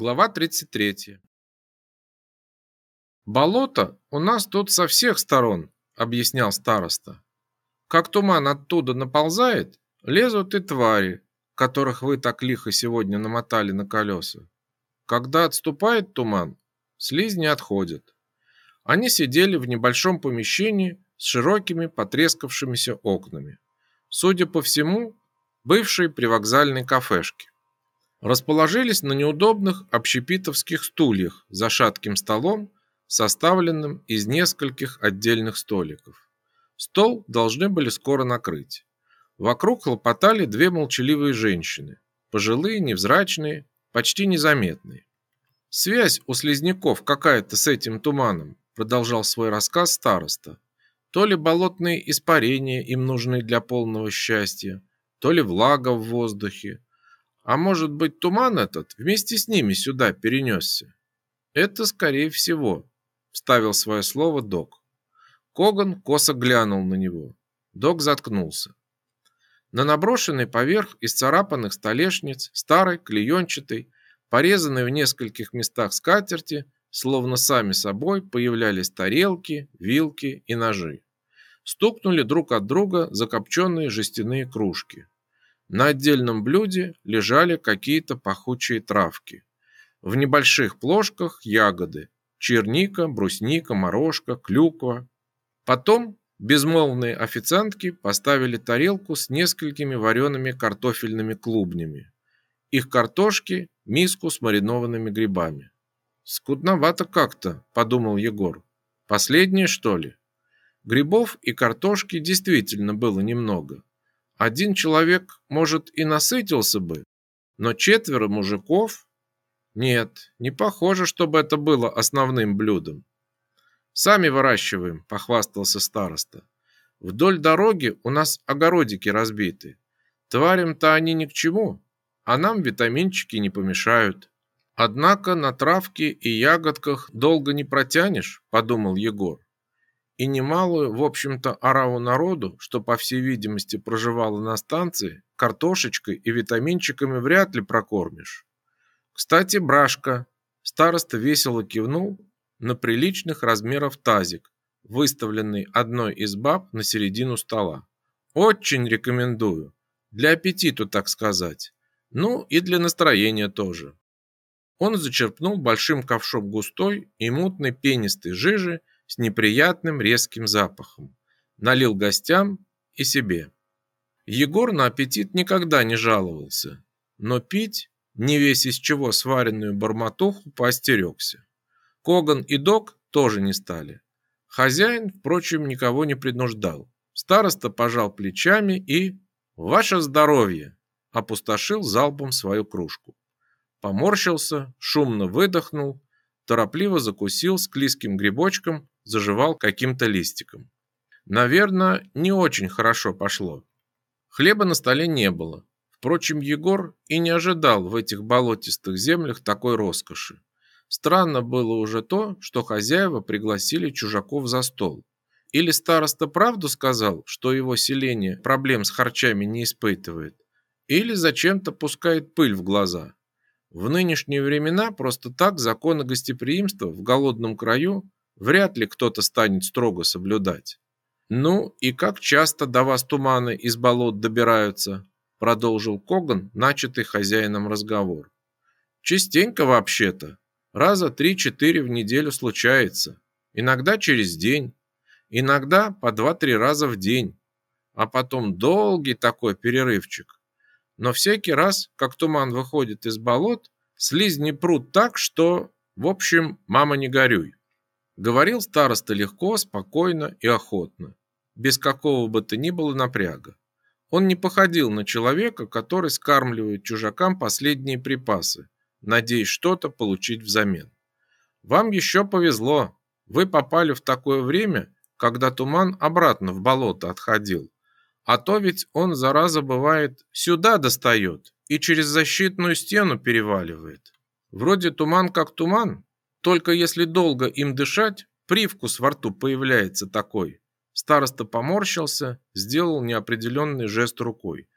Глава 33. «Болото у нас тут со всех сторон», — объяснял староста. «Как туман оттуда наползает, лезут и твари, которых вы так лихо сегодня намотали на колеса. Когда отступает туман, слизни отходят. Они сидели в небольшом помещении с широкими потрескавшимися окнами. Судя по всему, бывшей привокзальной кафешки. Расположились на неудобных общепитовских стульях за шатким столом, составленным из нескольких отдельных столиков. Стол должны были скоро накрыть. Вокруг хлопотали две молчаливые женщины, пожилые, невзрачные, почти незаметные. Связь у слизняков какая-то с этим туманом, продолжал свой рассказ староста. То ли болотные испарения им нужны для полного счастья, то ли влага в воздухе. А может быть, туман этот вместе с ними сюда перенесся? Это скорее всего, вставил свое слово Док. Коган косо глянул на него. Док заткнулся. На наброшенной поверх из царапанных столешниц, старой, клеенчатой, порезанной в нескольких местах скатерти, словно сами собой появлялись тарелки, вилки и ножи. Стукнули друг от друга закопченные жестяные кружки. На отдельном блюде лежали какие-то пахучие травки. В небольших плошках ягоды: черника, брусника, морожка, клюква. Потом безмолвные официантки поставили тарелку с несколькими вареными картофельными клубнями. Их картошки, миску с маринованными грибами. Скудновато как-то, подумал Егор. Последнее, что ли? Грибов и картошки действительно было немного. Один человек, может, и насытился бы, но четверо мужиков? Нет, не похоже, чтобы это было основным блюдом. Сами выращиваем, похвастался староста. Вдоль дороги у нас огородики разбиты. Тварям-то они ни к чему, а нам витаминчики не помешают. Однако на травке и ягодках долго не протянешь, подумал Егор и немалую, в общем-то, ораву народу, что, по всей видимости, проживало на станции, картошечкой и витаминчиками вряд ли прокормишь. Кстати, брашка. Староста весело кивнул на приличных размеров тазик, выставленный одной из баб на середину стола. Очень рекомендую. Для аппетита, так сказать. Ну и для настроения тоже. Он зачерпнул большим ковшом густой и мутной пенистой жижи с неприятным резким запахом. Налил гостям и себе. Егор на аппетит никогда не жаловался, но пить, не весь из чего сваренную барматуху, поостерегся. Коган и Док тоже не стали. Хозяин, впрочем, никого не принуждал. Староста пожал плечами и «Ваше здоровье!» опустошил залпом свою кружку. Поморщился, шумно выдохнул, торопливо закусил склизким грибочком заживал каким-то листиком. Наверное, не очень хорошо пошло. Хлеба на столе не было. Впрочем, Егор и не ожидал в этих болотистых землях такой роскоши. Странно было уже то, что хозяева пригласили чужаков за стол. Или староста правду сказал, что его селение проблем с харчами не испытывает, или зачем-то пускает пыль в глаза. В нынешние времена просто так законы гостеприимства в голодном краю вряд ли кто-то станет строго соблюдать. Ну и как часто до вас туманы из болот добираются, продолжил Коган, начатый хозяином разговор. Частенько вообще-то, раза три-четыре в неделю случается, иногда через день, иногда по два-три раза в день, а потом долгий такой перерывчик. Но всякий раз, как туман выходит из болот, слизни прут так, что, в общем, мама не горюй. Говорил староста легко, спокойно и охотно, без какого бы то ни было напряга. Он не походил на человека, который скармливает чужакам последние припасы, надеясь что-то получить взамен. Вам еще повезло. Вы попали в такое время, когда туман обратно в болото отходил. А то ведь он, зараза, бывает, сюда достает и через защитную стену переваливает. Вроде туман как туман, только если долго им дышать, привкус во рту появляется такой. Староста поморщился, сделал неопределенный жест рукой.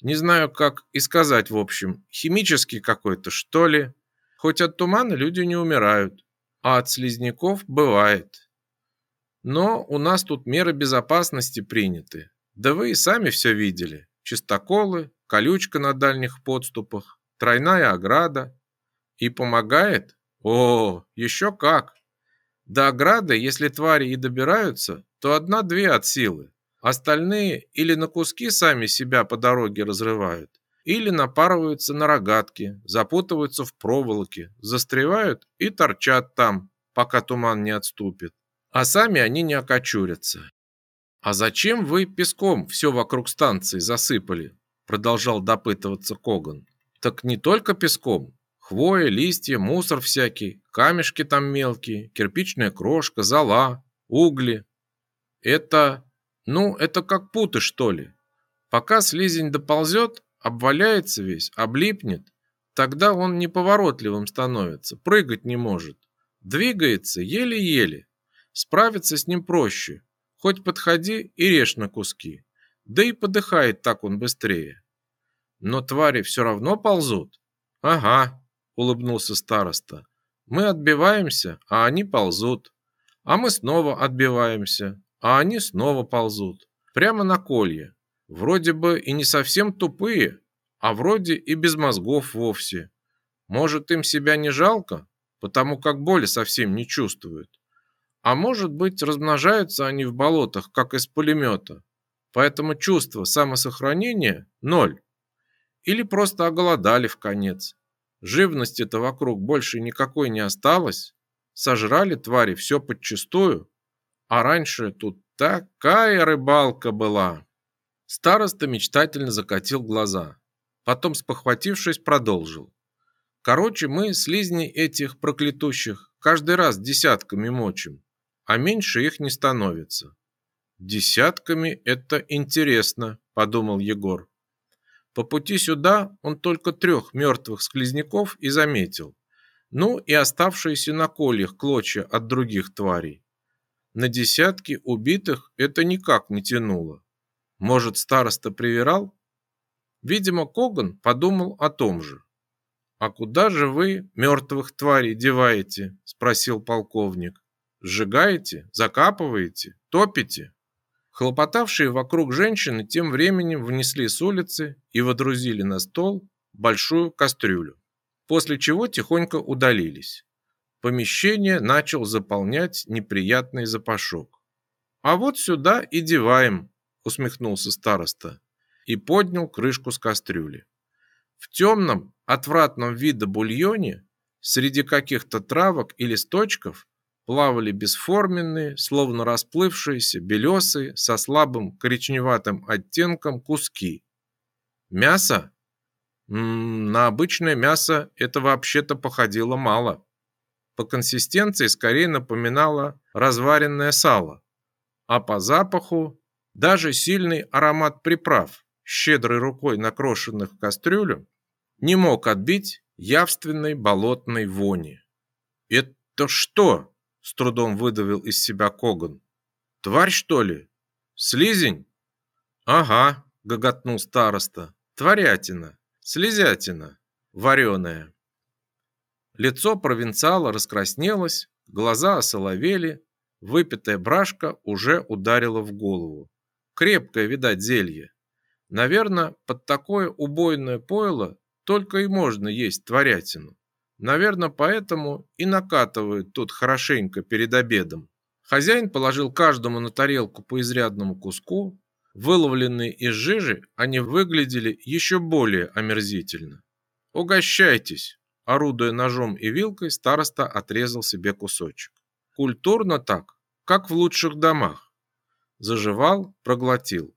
Не знаю, как и сказать в общем. Химический какой-то, что ли? Хоть от тумана люди не умирают, а от слизняков бывает. Но у нас тут меры безопасности приняты. Да вы и сами все видели. Чистоколы, колючка на дальних подступах, тройная ограда. И помогает? О, еще как! До ограды, если твари и добираются, то одна-две от силы. Остальные или на куски сами себя по дороге разрывают, или напарываются на рогатки, запутываются в проволоке, застревают и торчат там, пока туман не отступит. А сами они не окочурятся. «А зачем вы песком все вокруг станции засыпали?» Продолжал допытываться Коган. «Так не только песком. Хвоя, листья, мусор всякий, камешки там мелкие, кирпичная крошка, зола, угли. Это, ну, это как путы, что ли. Пока слизень доползет, обваляется весь, облипнет, тогда он неповоротливым становится, прыгать не может. Двигается еле-еле. Справиться с ним проще. Хоть подходи и режь на куски. Да и подыхает так он быстрее. Но твари все равно ползут. Ага, улыбнулся староста. Мы отбиваемся, а они ползут. А мы снова отбиваемся, а они снова ползут. Прямо на колье. Вроде бы и не совсем тупые, а вроде и без мозгов вовсе. Может, им себя не жалко, потому как боли совсем не чувствуют. А может быть, размножаются они в болотах, как из пулемета. Поэтому чувство самосохранения – ноль. Или просто оголодали в конец. Живности-то вокруг больше никакой не осталось. Сожрали твари все подчистую. А раньше тут такая рыбалка была. Староста мечтательно закатил глаза. Потом, спохватившись, продолжил. Короче, мы слизни этих проклятущих каждый раз десятками мочим а меньше их не становится. Десятками это интересно, подумал Егор. По пути сюда он только трех мертвых склизняков и заметил. Ну и оставшиеся на кольях клочья от других тварей. На десятки убитых это никак не тянуло. Может, староста привирал? Видимо, Коган подумал о том же. «А куда же вы мертвых тварей деваете?» – спросил полковник. Сжигаете, закапываете, топите. Хлопотавшие вокруг женщины тем временем внесли с улицы и водрузили на стол большую кастрюлю, после чего тихонько удалились. Помещение начал заполнять неприятный запашок. «А вот сюда и деваем», – усмехнулся староста и поднял крышку с кастрюли. В темном, отвратном вида бульоне среди каких-то травок и листочков плавали бесформенные, словно расплывшиеся, белесые, со слабым коричневатым оттенком куски. Мясо? М -м, на обычное мясо это вообще-то походило мало. По консистенции скорее напоминало разваренное сало, а по запаху даже сильный аромат приправ, щедрой рукой накрошенных в кастрюлю, не мог отбить явственной болотной вони. «Это что?» С трудом выдавил из себя Коган. Тварь, что ли? Слизень? Ага, гоготнул староста. Тварятина, слезятина, вареная. Лицо провинциала раскраснелось, глаза осоловели, выпитая брашка уже ударила в голову. Крепкое, видать, зелье. Наверное, под такое убойное пойло только и можно есть тварятину. Наверное, поэтому и накатывают тут хорошенько перед обедом. Хозяин положил каждому на тарелку по изрядному куску. Выловленные из жижи, они выглядели еще более омерзительно. «Угощайтесь!» Орудуя ножом и вилкой, староста отрезал себе кусочек. Культурно так, как в лучших домах. Заживал, проглотил.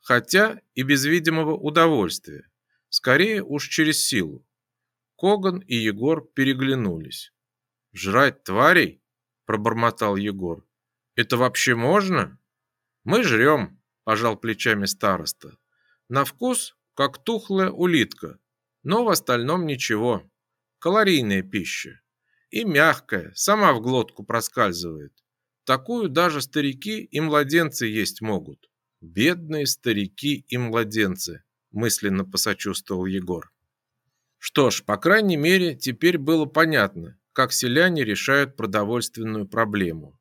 Хотя и без видимого удовольствия. Скорее уж через силу. Коган и Егор переглянулись. «Жрать тварей?» – пробормотал Егор. «Это вообще можно?» «Мы жрем», – пожал плечами староста. «На вкус, как тухлая улитка, но в остальном ничего. Калорийная пища. И мягкая, сама в глотку проскальзывает. Такую даже старики и младенцы есть могут. Бедные старики и младенцы», – мысленно посочувствовал Егор. Что ж, по крайней мере, теперь было понятно, как селяне решают продовольственную проблему.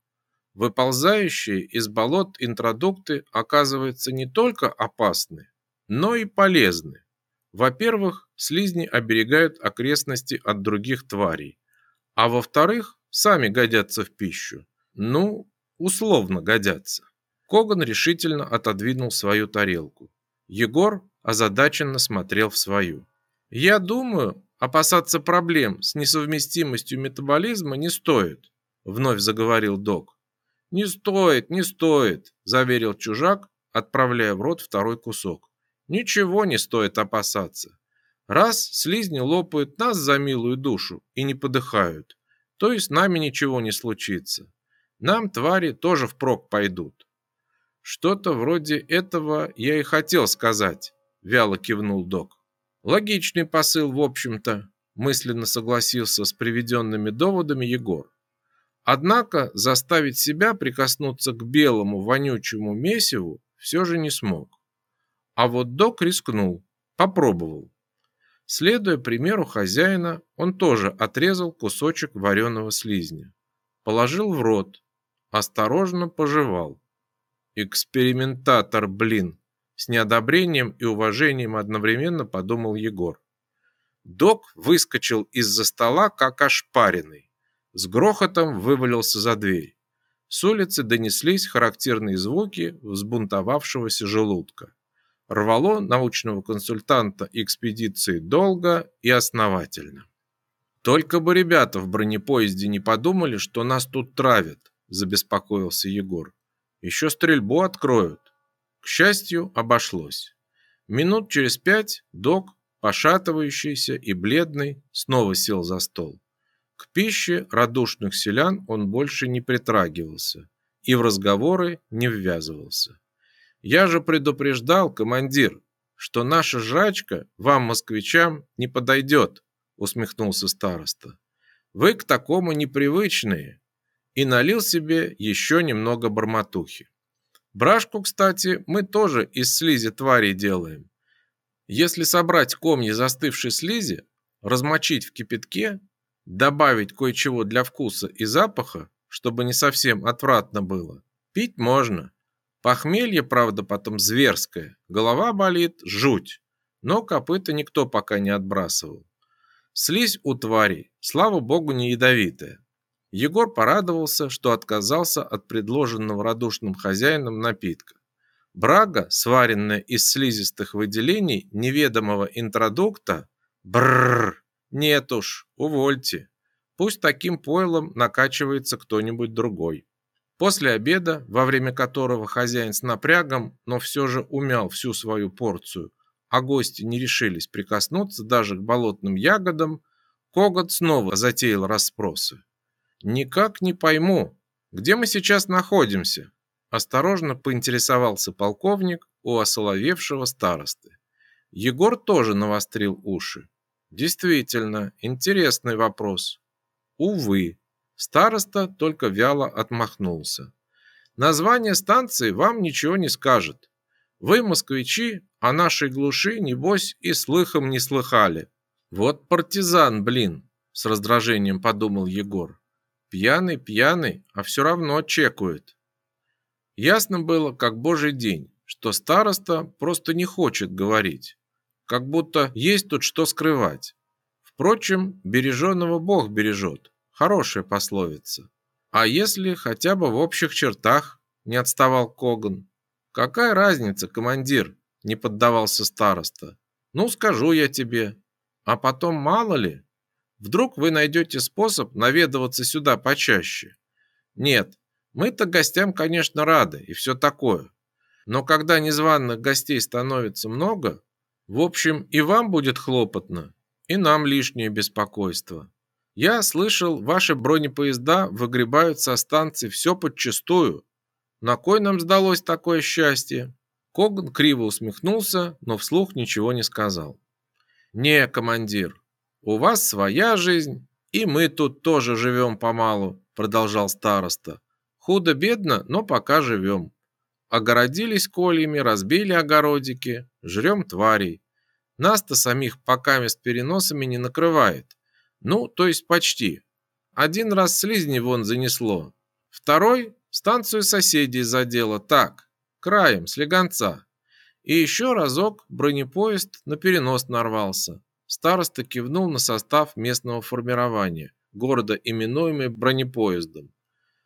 Выползающие из болот интродукты оказываются не только опасны, но и полезны. Во-первых, слизни оберегают окрестности от других тварей, а во-вторых, сами годятся в пищу. Ну, условно годятся. Коган решительно отодвинул свою тарелку. Егор озадаченно смотрел в свою. «Я думаю, опасаться проблем с несовместимостью метаболизма не стоит», вновь заговорил док. «Не стоит, не стоит», заверил чужак, отправляя в рот второй кусок. «Ничего не стоит опасаться. Раз слизни лопают нас за милую душу и не подыхают, то и с нами ничего не случится. Нам твари тоже впрок пойдут. Что-то вроде этого я и хотел сказать, вяло кивнул док. Логичный посыл, в общем-то, мысленно согласился с приведенными доводами Егор. Однако заставить себя прикоснуться к белому вонючему месиву все же не смог. А вот док рискнул, попробовал. Следуя примеру хозяина, он тоже отрезал кусочек вареного слизня, положил в рот, осторожно пожевал. Экспериментатор, блин, с неодобрением и уважением одновременно подумал Егор. Док выскочил из-за стола, как ошпаренный. С грохотом вывалился за дверь. С улицы донеслись характерные звуки взбунтовавшегося желудка. Рвало научного консультанта экспедиции долго и основательно. Только бы ребята в бронепоезде не подумали, что нас тут травят, забеспокоился Егор. Еще стрельбу откроют. К счастью, обошлось. Минут через пять док, пошатывающийся и бледный, снова сел за стол. К пище радушных селян он больше не притрагивался и в разговоры не ввязывался. Я же предупреждал, командир, что наша жрачка вам, москвичам, не подойдет, усмехнулся староста. Вы к такому непривычные, и налил себе еще немного бормотухи. Брашку, кстати, мы тоже из слизи тварей делаем. Если собрать комья застывшей слизи, размочить в кипятке, добавить кое-чего для вкуса и запаха, чтобы не совсем отвратно было, пить можно. Похмелье, правда, потом зверское, голова болит, жуть, но копыта никто пока не отбрасывал. Слизь у тварей, слава богу, не ядовитая. Егор порадовался, что отказался от предложенного радушным хозяином напитка. Брага, сваренная из слизистых выделений неведомого интродукта, бррр, нет уж, увольте. Пусть таким пойлом накачивается кто-нибудь другой. После обеда, во время которого хозяин с напрягом, но все же умял всю свою порцию, а гости не решились прикоснуться даже к болотным ягодам, Когот снова затеял расспросы. Никак не пойму, где мы сейчас находимся? Осторожно поинтересовался полковник у осоловевшего старосты. Егор тоже навострил уши. Действительно, интересный вопрос. Увы, староста только вяло отмахнулся. Название станции вам ничего не скажет. Вы, москвичи, о нашей глуши, небось, и слыхом не слыхали. Вот партизан, блин, с раздражением подумал Егор. Пьяный, пьяный, а все равно чекует. Ясно было, как божий день, что староста просто не хочет говорить. Как будто есть тут что скрывать. Впрочем, береженного Бог бережет. Хорошая пословица. А если хотя бы в общих чертах, не отставал Коган. Какая разница, командир, не поддавался староста. Ну, скажу я тебе. А потом мало ли, Вдруг вы найдете способ наведываться сюда почаще. Нет, мы-то гостям, конечно, рады и все такое. Но когда незваных гостей становится много, в общем, и вам будет хлопотно, и нам лишнее беспокойство. Я слышал, ваши бронепоезда выгребают со станции все подчистую. На кой нам сдалось такое счастье? Коган криво усмехнулся, но вслух ничего не сказал. Не, командир, у вас своя жизнь, и мы тут тоже живем помалу, продолжал староста. Худо-бедно, но пока живем. Огородились кольями, разбили огородики, жрем тварей. Нас-то самих пока с переносами не накрывает. Ну, то есть почти. Один раз слизни вон занесло. Второй станцию соседей задело так, краем, слегонца. И еще разок бронепоезд на перенос нарвался. Староста кивнул на состав местного формирования, города, именуемый бронепоездом.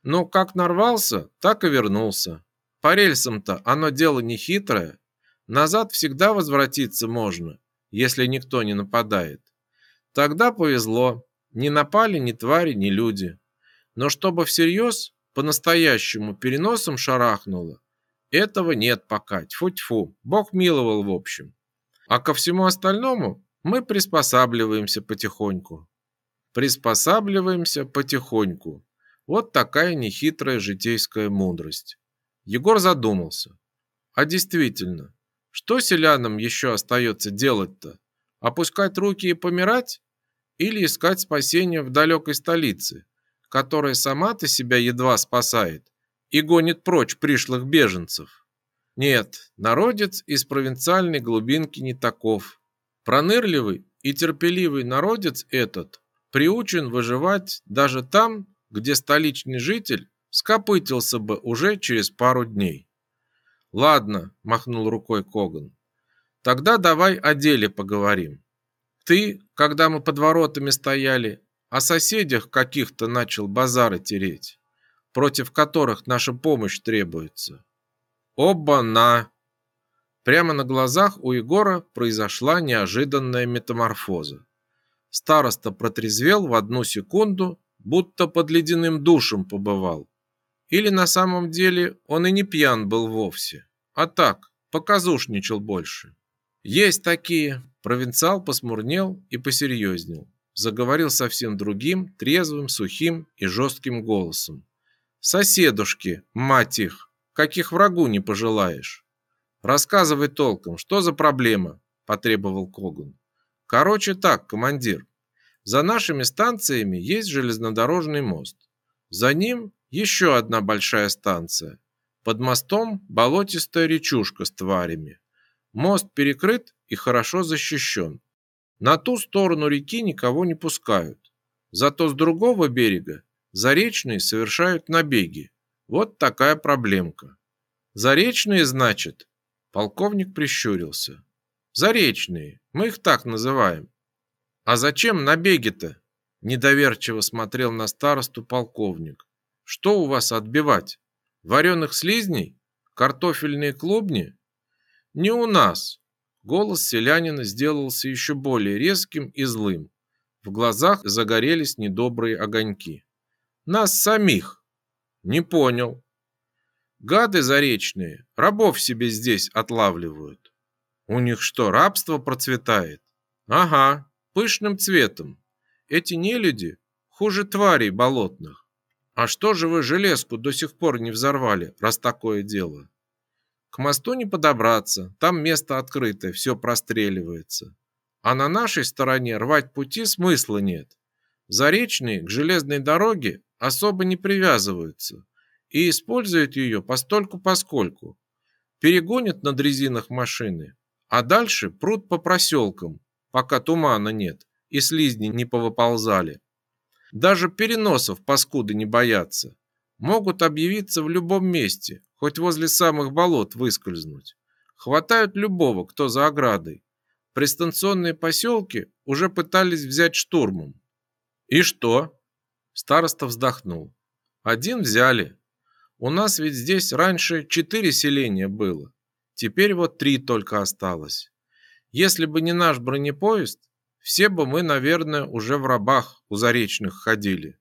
Но как нарвался, так и вернулся. По рельсам-то оно дело не хитрое. Назад всегда возвратиться можно, если никто не нападает. Тогда повезло. Не напали ни твари, ни люди. Но чтобы всерьез, по-настоящему переносом шарахнуло, этого нет пока. Тьфу-тьфу. Бог миловал в общем. А ко всему остальному мы приспосабливаемся потихоньку. Приспосабливаемся потихоньку. Вот такая нехитрая житейская мудрость. Егор задумался. А действительно, что селянам еще остается делать-то? Опускать руки и помирать? Или искать спасение в далекой столице, которая сама-то себя едва спасает и гонит прочь пришлых беженцев? Нет, народец из провинциальной глубинки не таков. Пронырливый и терпеливый народец этот приучен выживать даже там, где столичный житель скопытился бы уже через пару дней. Ладно, махнул рукой Коган. Тогда давай о деле поговорим. Ты, когда мы под воротами стояли, о соседях каких-то начал базары тереть, против которых наша помощь требуется. Оба-на! Прямо на глазах у Егора произошла неожиданная метаморфоза. Староста протрезвел в одну секунду будто под ледяным душем побывал. Или на самом деле он и не пьян был вовсе, а так, показушничал больше. Есть такие. Провинциал посмурнел и посерьезнел. Заговорил совсем другим, трезвым, сухим и жестким голосом. Соседушки, мать их, каких врагу не пожелаешь. Рассказывай толком, что за проблема, потребовал Коган. Короче так, командир, за нашими станциями есть железнодорожный мост. За ним еще одна большая станция. Под мостом болотистая речушка с тварями. Мост перекрыт и хорошо защищен. На ту сторону реки никого не пускают. Зато с другого берега заречные совершают набеги. Вот такая проблемка. Заречные, значит? Полковник прищурился. Заречные, мы их так называем. А зачем набеги-то? Недоверчиво смотрел на старосту полковник. Что у вас отбивать? Вареных слизней? Картофельные клубни? Не у нас. Голос селянина сделался еще более резким и злым. В глазах загорелись недобрые огоньки. Нас самих. Не понял. Гады заречные рабов себе здесь отлавливают. У них что, рабство процветает? Ага, пышным цветом. Эти нелюди хуже тварей болотных. А что же вы железку до сих пор не взорвали, раз такое дело? К мосту не подобраться, там место открытое, все простреливается. А на нашей стороне рвать пути смысла нет. Заречные к железной дороге особо не привязываются и используют ее постольку-поскольку. Перегонят на дрезинах машины, а дальше прут по проселкам, пока тумана нет и слизни не повыползали. Даже переносов паскуды не боятся. Могут объявиться в любом месте, хоть возле самых болот выскользнуть. Хватают любого, кто за оградой. Пристанционные поселки уже пытались взять штурмом. И что? Староста вздохнул. Один взяли. У нас ведь здесь раньше четыре селения было. Теперь вот три только осталось. Если бы не наш бронепоезд, все бы мы, наверное, уже в рабах у заречных ходили.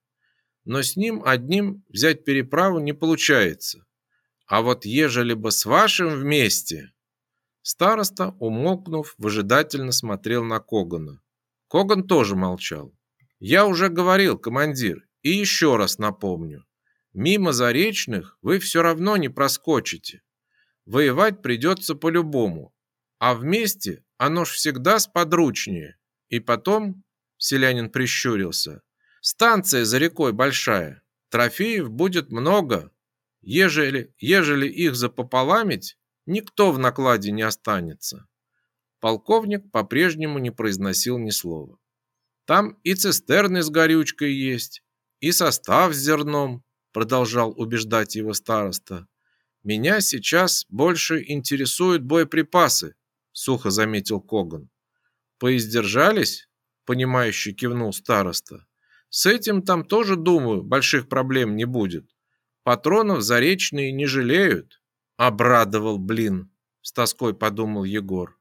Но с ним одним взять переправу не получается. А вот ежели бы с вашим вместе... Староста, умолкнув, выжидательно смотрел на Когана. Коган тоже молчал. Я уже говорил, командир, и еще раз напомню. Мимо заречных вы все равно не проскочите. Воевать придется по-любому. А вместе оно ж всегда сподручнее. И потом, селянин прищурился, станция за рекой большая, трофеев будет много. Ежели, ежели их запополамить, никто в накладе не останется. Полковник по-прежнему не произносил ни слова. Там и цистерны с горючкой есть, и состав с зерном, продолжал убеждать его староста. Меня сейчас больше интересуют боеприпасы, сухо заметил Коган. Поиздержались? понимающе кивнул староста. С этим там тоже, думаю, больших проблем не будет. Патронов заречные не жалеют. Обрадовал, блин, с тоской подумал Егор.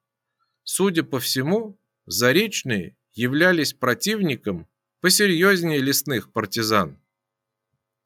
Судя по всему, заречные являлись противником посерьезнее лесных партизан.